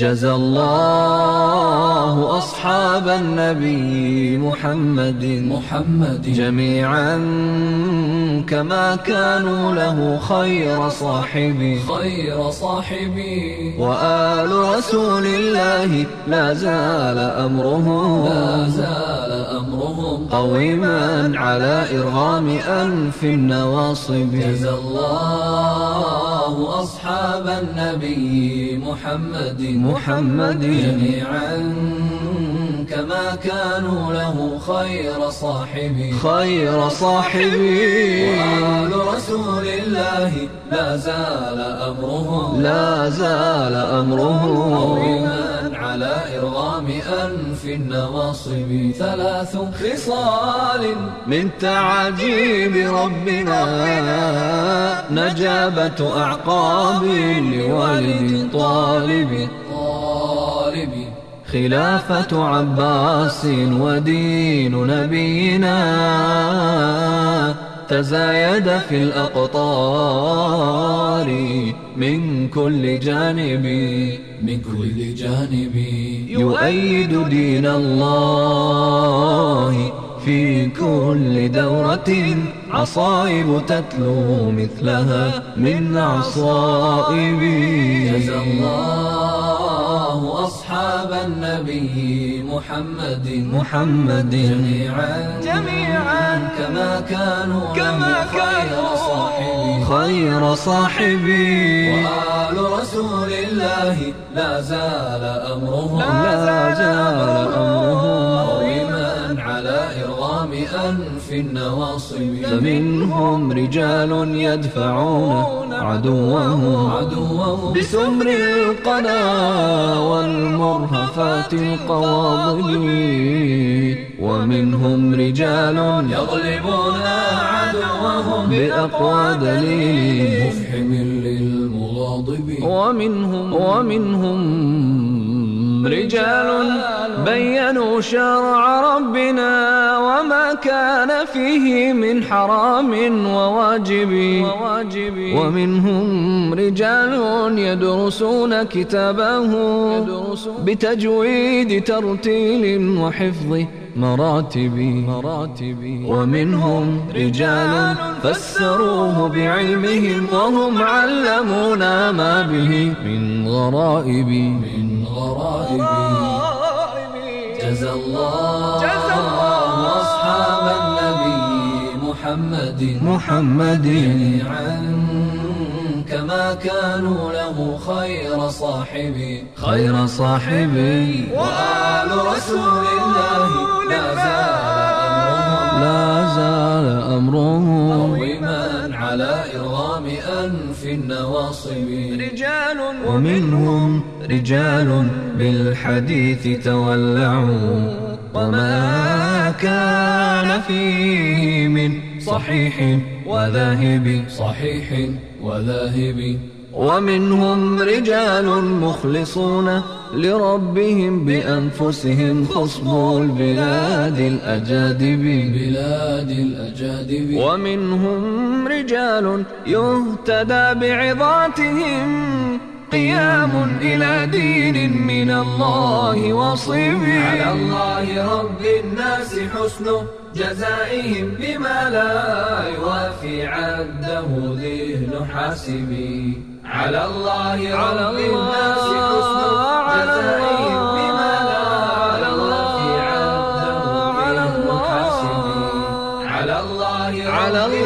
جزى الله أصحاب النبي محمد محمد. جميعا كما كانوا له خير صاحبي خير صاحبي وآل رسول الله لا زال أمرهم. لا زال أمرهم. قويما على إرغام أنف النواصب. جزى الله أصحاب النبي محمد. محمد. جميعا كما كانوا له خير صاحبي خير صاحبي وآل رسول الله لا زال أمرهم. لا زال أمرهم. قويما على إرغام أنف النواصب. ثلاث خصال. من تعجيب ربنا نجابة أعقاب لوالد طالب. طالب خلافة عباس ودين نبينا تزايد في الأقطار من كل جانب. من كل جانب. يؤيد دين الله في كل دورة. عصائب تتلو مثلها من عصائب. جزى الله أصحاب النبي محمد. محمد. جميعا. جميعا. كما كانوا كما كانوا صاحبي. خير صاحبي. وآل رسول الله لا زال أمرهم. لا زال أمرهم. أنف النواصب فمنهم رجال يدفعون عدوهم عدوهم بسمر القنا والمرهفات القواضب ومنهم رجال يغلبون عدوهم بأقوى دليل. مفحم للمغاضب. ومنهم ومنهم رجال بينوا شرع ربنا. وما كان فيه من حرام وواجب. ومنهم رجال يدرسون كتابه بتجويد ترتيل وحفظ مراتب. مراتب ومنهم رجال فسروه بعلمهم وهم علمونا ما به من غرائب. من غرائب. جزى الله. أصحاب محمد محمد. جميعا كما كانوا له خير صاحبي خير صاحبي وآل رسول الله لا زال أمرهم لا زال أمرهم قويما على إرغام أنف النواصب. رجال ومنهم رجال بالحديث تولعوا. وما كان فيه من صحيح وذاهب صحيح وذاهب. ومنهم رجال مخلصون لربهم بأنفسهم خصبوا البلاد الأجادب. بلاد الأجادب. ومنهم رجال يهتدى بعظاتهم قيام إلى دين من الله وصيب على الله رب الناس حسن جزائهم بما لا يوافي عده ذهن حاسبي على الله رب الناس حسن جزائهم بما لا يوافي عده ذهن حاسبي على الله رب